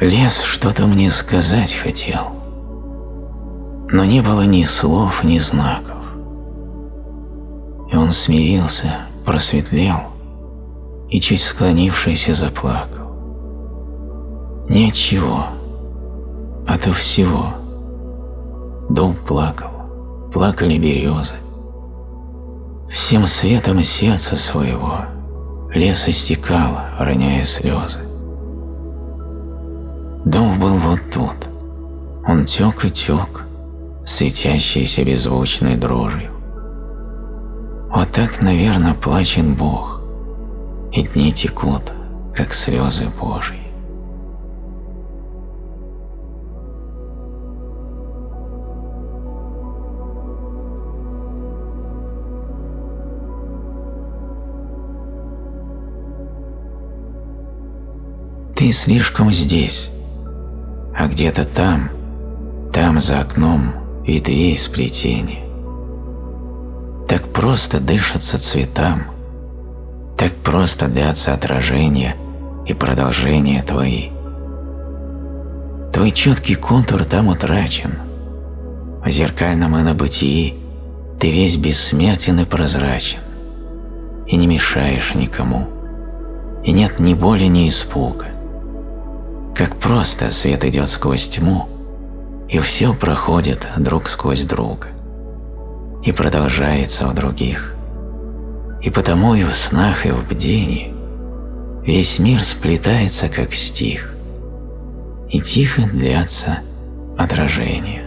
Лес что-то мне сказать хотел, но не было ни слов, ни знаков. И он смирился, просветлел и, чуть склонившийся, заплакал. Чего, а то всего. Дом плакал, плакали березы. Всем светом сердца своего лес истекал, роняя слезы. Дом был вот тут. Он тек и тек, светящийся беззвучной дрожью. Вот так, наверное, плачет Бог, и дни текут, как слезы Божьи. Ты слишком здесь, а где-то там, там за окном ветвей сплетение. Так просто дышатся цветам, так просто длятся отражения и продолжения твои. Твой четкий контур там утрачен. В зеркальном инобытии ты весь бессмертен и прозрачен, и не мешаешь никому, и нет ни боли, ни испуга. Как просто свет идет сквозь тьму, и все проходит друг сквозь друга, и продолжается в других. И потому и в снах, и в бдении весь мир сплетается, как стих, и тихо длятся отражения.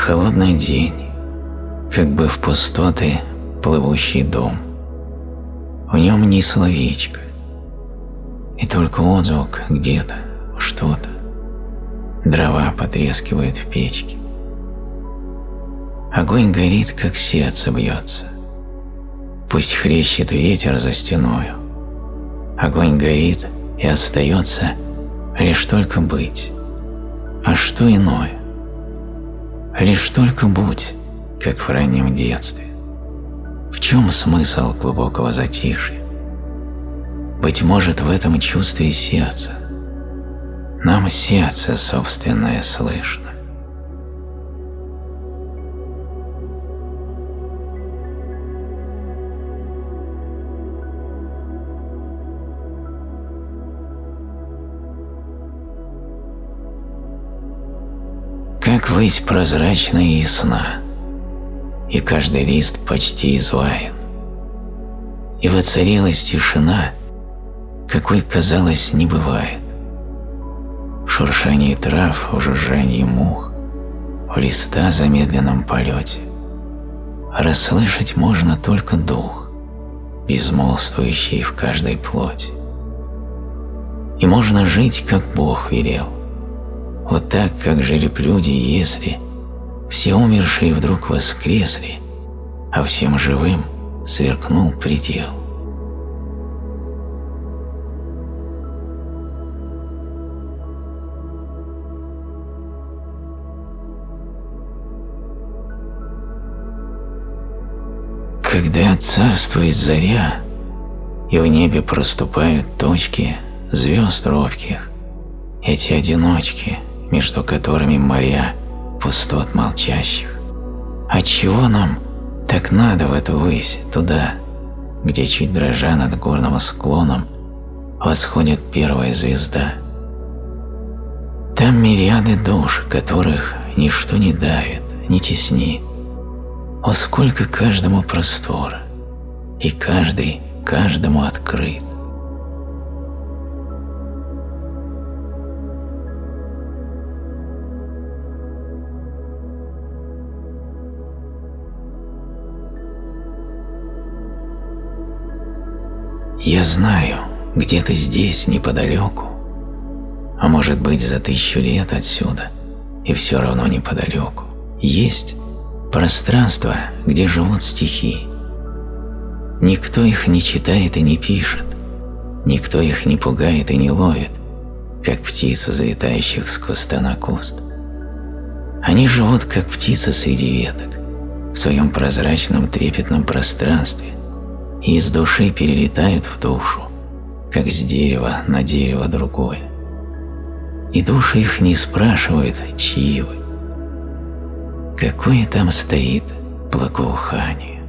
Холодный день, как бы в пустоты плывущий дом. В нем ни словечко, и только отзвук где-то, что-то. Дрова потрескивают в печке. Огонь горит, как сердце бьется. Пусть хрещет ветер за стеною. Огонь горит и остается лишь только быть. А что иное? Лишь только будь, как в раннем детстве. В чем смысл глубокого затишья? Быть может, в этом чувстве сердца. Нам сердце собственное слышно. Как высь прозрачная и ясна, и каждый лист почти изваян. И воцарилась тишина, какой, казалось, не бывает. В шуршании трав, в жужжании мух, в листа замедленном полете. Расслышать можно только дух, безмолвствующий в каждой плоти. И можно жить, как Бог велел, вот так, как жили б люди, если все умершие вдруг воскресли, а всем живым сверкнул предел. Когда царствует заря, и в небе проступают точки звезд робких, эти одиночки — между которыми моря пустот молчащих. Отчего нам так надо в эту высь, туда, где чуть дрожа над горным склоном восходит первая звезда? Там мириады душ, которых ничто не давит, не теснит. О, сколько каждому простора, и каждый каждому открыт. Я знаю, где-то здесь, неподалеку, а может быть за тысячу лет отсюда, и все равно неподалеку, есть пространство, где живут стихи. Никто их не читает и не пишет, никто их не пугает и не ловит, как птиц, взлетающих с куста на куст. Они живут, как птицы среди веток, в своем прозрачном трепетном пространстве и из души перелетают в душу, как с дерева на дерево другое. И души их не спрашивают, чьи вы. Какое там стоит благоухание.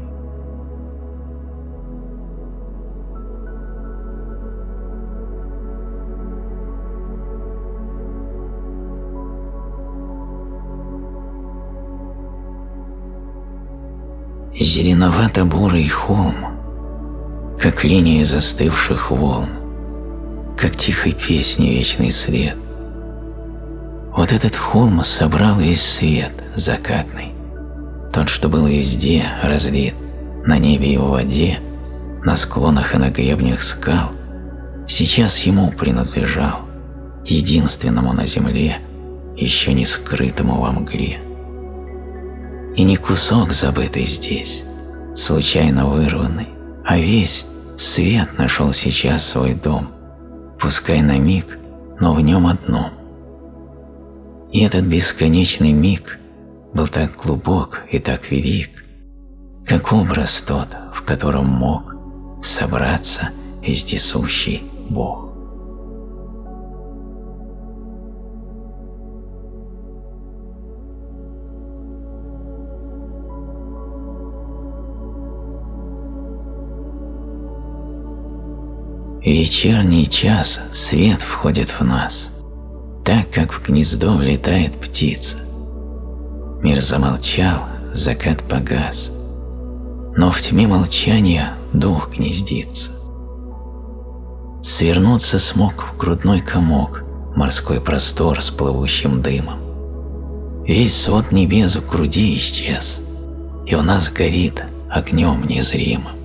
Зеленовато-бурый холм, как линия застывших волн, как тихой песни вечный след. Вот этот холм собрал весь свет закатный, тот, что был везде разлит, на небе и в воде, на склонах и на гребнях скал, сейчас ему принадлежал, единственному на земле, еще не скрытому во мгле. И не кусок забытый здесь, случайно вырванный, а весь свет нашел сейчас свой дом, пускай на миг, но в нем одном. И этот бесконечный миг был так глубок и так велик, как образ тот, в котором мог собраться вездесущий Бог. Вечерний час свет входит в нас, так как в гнездо влетает птица. Мир замолчал, закат погас, но в тьме молчания дух гнездится. Свернуться смог в грудной комок морской простор с плывущим дымом. Весь свод небес в груди исчез, и у нас горит огнем незримым.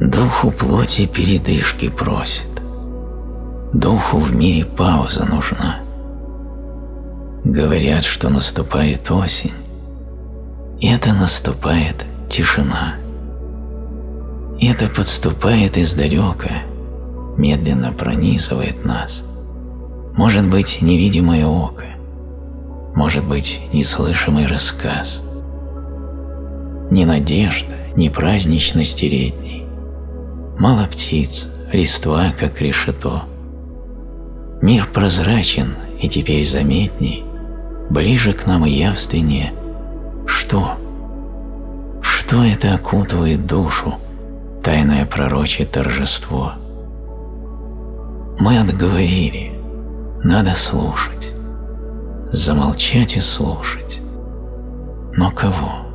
Духу плоти передышки просит. Духу в мире пауза нужна. Говорят, что наступает осень, это наступает тишина. Это подступает издалека, медленно пронизывает нас. Может быть, невидимое око, может быть, неслышимый рассказ. Ни надежда, ни праздничности летней, мало птиц, листва, как решето. Мир прозрачен и теперь заметней, ближе к нам и явственнее. Что? Что это окутывает душу, тайное пророчье торжество? Мы отговорили, надо слушать, замолчать и слушать. Но кого?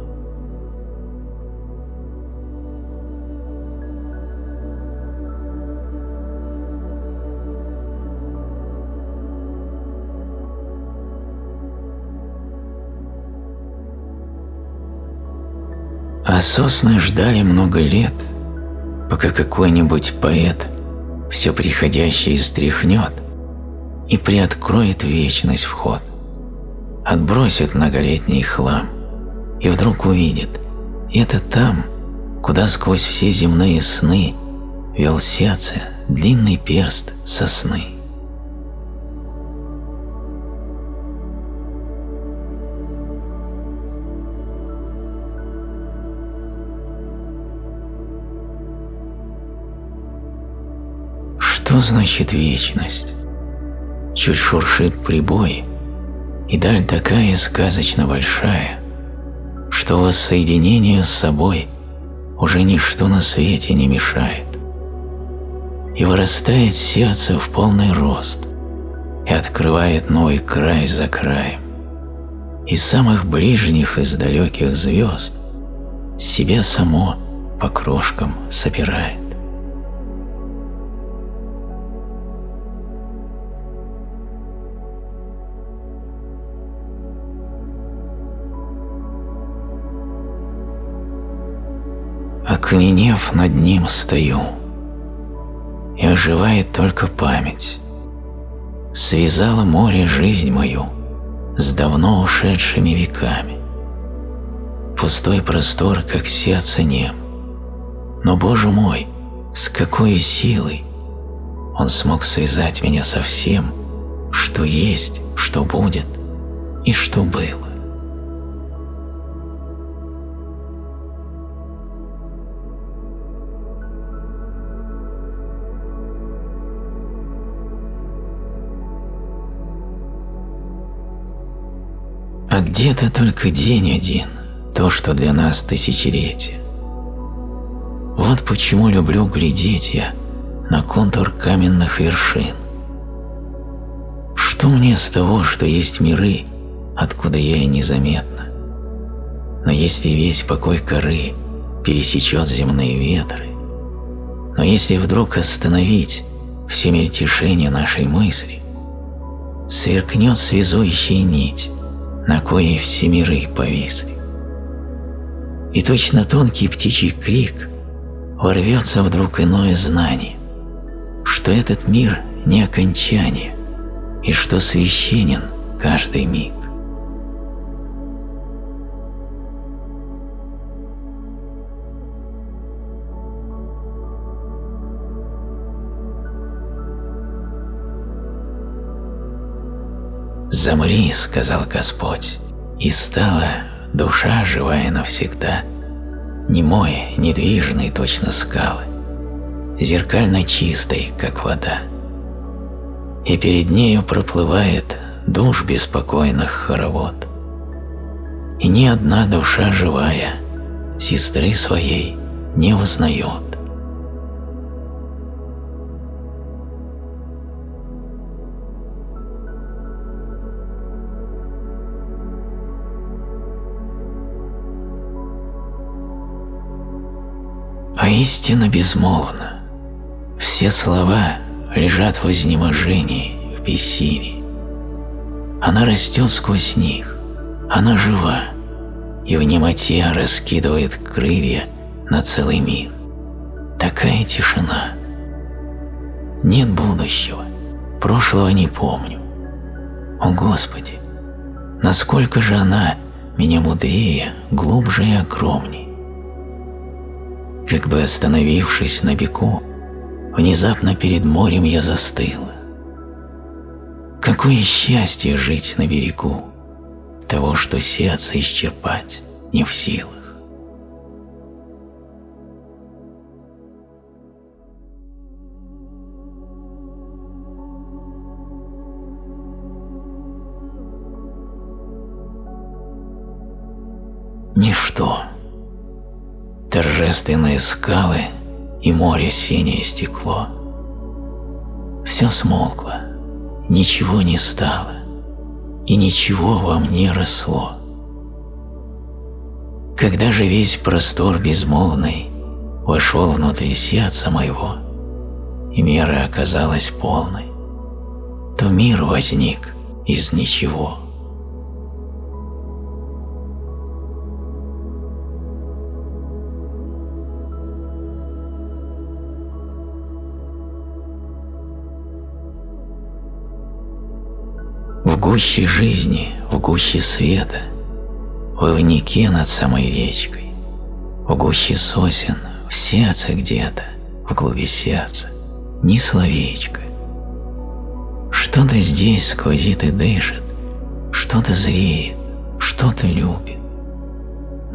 А сосны ждали много лет, пока какой-нибудь поэт все приходящее стряхнет и приоткроет вечность вход, отбросит многолетний хлам и вдруг увидит – это там, куда сквозь все земные сны вел сердце длинный перст сосны. Что значит вечность? Чуть шуршит прибой, и даль такая сказочно большая, что воссоединению с собой уже ничто на свете не мешает. И вырастает сердце в полный рост, и открывает новый край за краем. Из самых ближних, из далеких звезд себя само по крошкам собирает. Окаменев над ним стою, и оживает только память. связало море жизнь мою с давно ушедшими веками. Пустой простор, как сердце нем. Но, Боже мой, с какой силой Он смог связать меня со всем, что есть, что будет и что было. Где-то только день один, то, что для нас тысячелетие. Вот почему люблю глядеть я на контур каменных вершин. Что мне с того, что есть миры, откуда я и незаметно? Но если весь покой коры пересечет земные ветры, но если вдруг остановить все мельтешения нашей мысли, сверкнет связующая нить, на коей все миры повисли. И точно тонкий птичий крик ворвется вдруг иное знание, что этот мир не окончание, и что священен каждый миг. «Замри», — сказал Господь, — «и стала душа живая навсегда, немой, недвижной точно скалы, зеркально чистой, как вода. И перед нею проплывает душ беспокойных хоровод. И ни одна душа живая сестры своей не узнает. А истина безмолвна. Все слова лежат в изнеможении, в бессилии. Она растет сквозь них, она жива, и в немоте раскидывает крылья на целый мир. Такая тишина. Нет будущего, прошлого не помню. О Господи, насколько же она меня мудрее, глубже и огромнее как бы остановившись на беку, внезапно перед морем я застыла. Какое счастье жить на берегу, того, что сердце исчерпать не в силах. Торжественные скалы и море синее стекло. Все смолкло, ничего не стало, и ничего во мне росло. Когда же весь простор безмолвный вошел внутрь сердца моего, и мера оказалась полной, то мир возник из ничего. Гуще жизни, в гуще света, в ивнике над самой речкой, в гуще сосен, в сердце где-то, в глуби сердца, ни словечко. Что-то здесь сквозит и дышит, что-то зреет, что-то любит.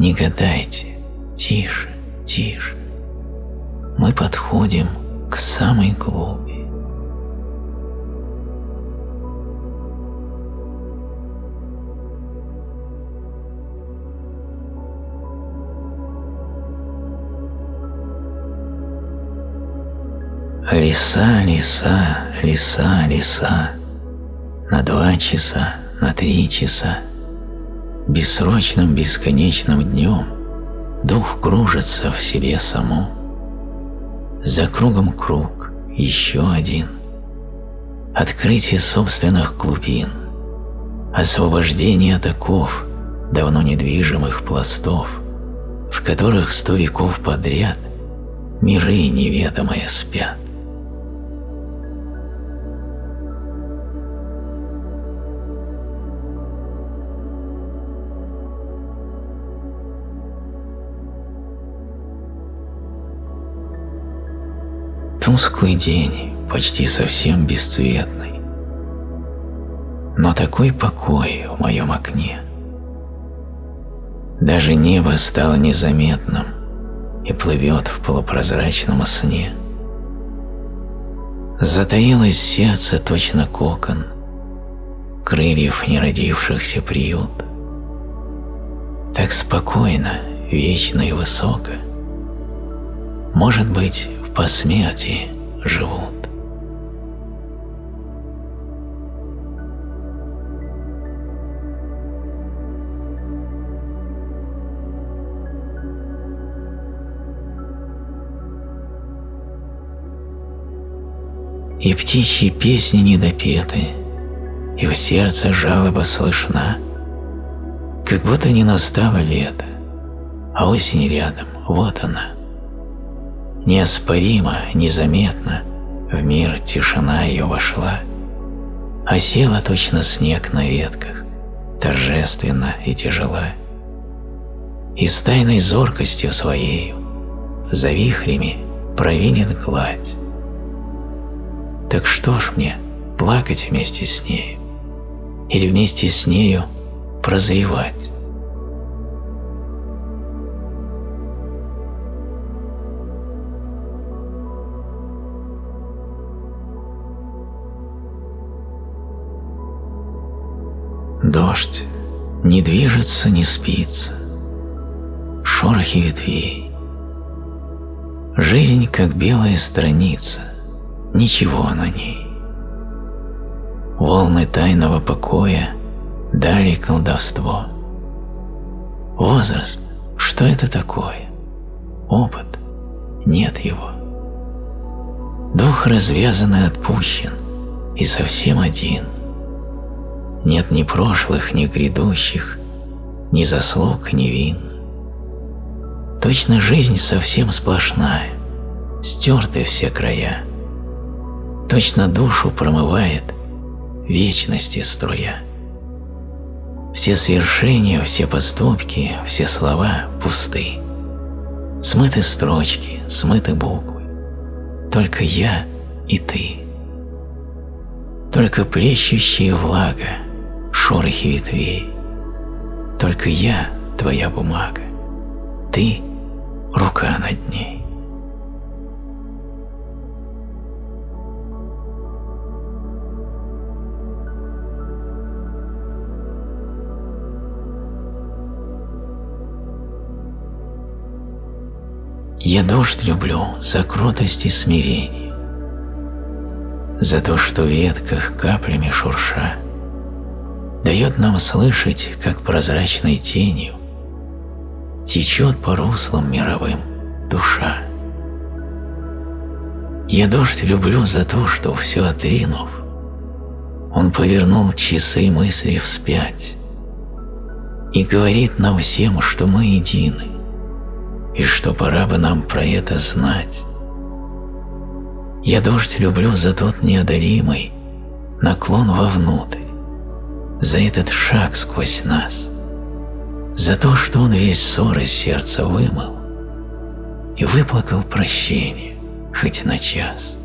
Не гадайте, тише, тише. Мы подходим к самой глуби. Леса, леса, леса, леса, на два часа, на три часа, бессрочным бесконечным днем дух кружится в себе саму. За кругом круг, еще один. Открытие собственных глубин, освобождение от оков давно недвижимых пластов, в которых сто веков подряд миры неведомые спят. Тусклый день, почти совсем бесцветный. Но такой покой в моем окне. Даже небо стало незаметным и плывет в полупрозрачном сне. Затаилось сердце точно кокон, крыльев неродившихся приют. Так спокойно, вечно и высоко, может быть, в посмертии живут. И птичьи песни недопеты, и в сердце жалоба слышна, как будто не настало лето, а осень рядом, вот она. Неоспоримо, незаметно в мир тишина ее вошла, а села точно снег на ветках, торжественно и тяжела. И с тайной зоркостью своей за вихрями провидит гладь. Так что ж мне, плакать вместе с нею? Или вместе с нею прозревать? Дождь не движется, не спится, шорохи ветвей. Жизнь, как белая страница, ничего на ней. Волны тайного покоя дали колдовство. Возраст, что это такое? Опыт, нет его. Дух развязан и отпущен, и совсем один. Нет ни прошлых, ни грядущих, ни заслуг, ни вин. Точно жизнь совсем сплошная, стерты все края точно душу промывает вечности струя. Все свершения, все поступки, все слова пусты. Смыты строчки, смыты буквы. Только я и ты. Только плещущая влага, шорохи ветвей. Только я, твоя бумага. Ты — рука над ней. Я дождь люблю за кротость и смирение, за то, что в ветках каплями шурша дает нам слышать, как прозрачной тенью течет по руслам мировым душа. Я дождь люблю за то, что все отринув, он повернул часы мысли вспять и говорит нам всем, что мы едины, и что пора бы нам про это знать. Я дождь люблю за тот неодолимый наклон вовнутрь, за этот шаг сквозь нас, за то, что он весь ссор из сердца вымыл и выплакал прощение хоть на час.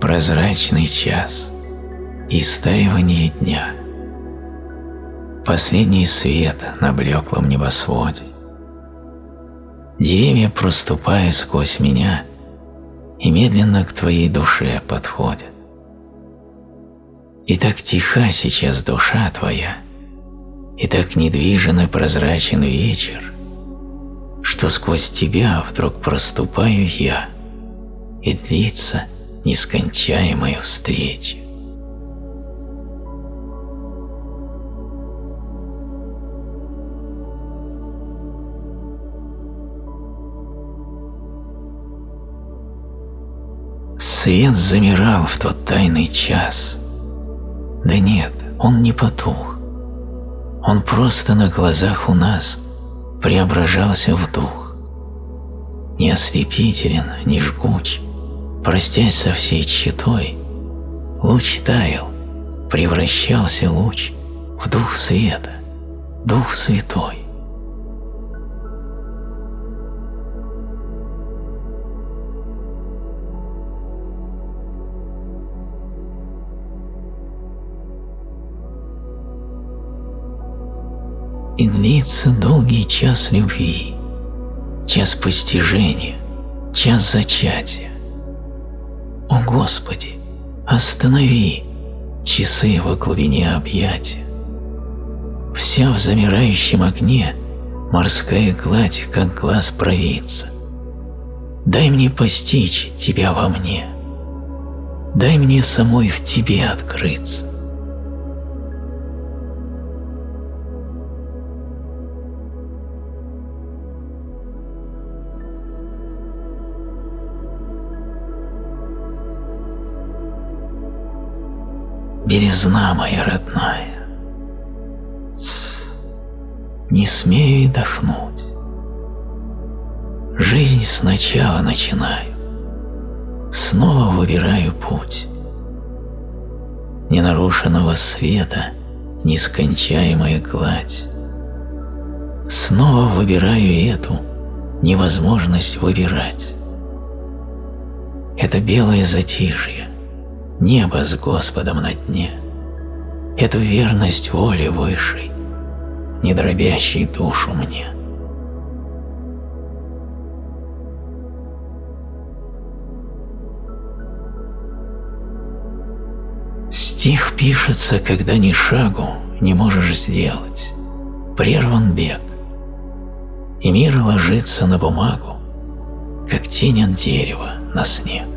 прозрачный час, истаивание дня, последний свет на блеклом небосводе. Деревья проступают сквозь меня и медленно к твоей душе подходят. И так тиха сейчас душа твоя, и так недвижен и прозрачен вечер, что сквозь тебя вдруг проступаю я, и длится нескончаемой встречи. Свет замирал в тот тайный час. Да нет, он не потух. Он просто на глазах у нас преображался в дух. Не ослепителен, не жгуч, простясь со всей тщетой, Луч таял, превращался луч в Дух Света, Дух Святой. И длится долгий час любви, час постижения, час зачатия. О Господи, останови часы во глубине объятия. Вся в замирающем огне морская гладь, как глаз провидца. Дай мне постичь Тебя во мне, дай мне самой в Тебе открыться. Березна моя родная, Тс, не смею и дохнуть. Жизнь сначала начинаю, Снова выбираю путь. Ненарушенного света Нескончаемая гладь. Снова выбираю эту Невозможность выбирать. Это белое затишье, небо с Господом на дне, эту верность воле высшей, не дробящей душу мне. Стих пишется, когда ни шагу не можешь сделать, прерван бег, и мир ложится на бумагу, как тень от дерева на снег.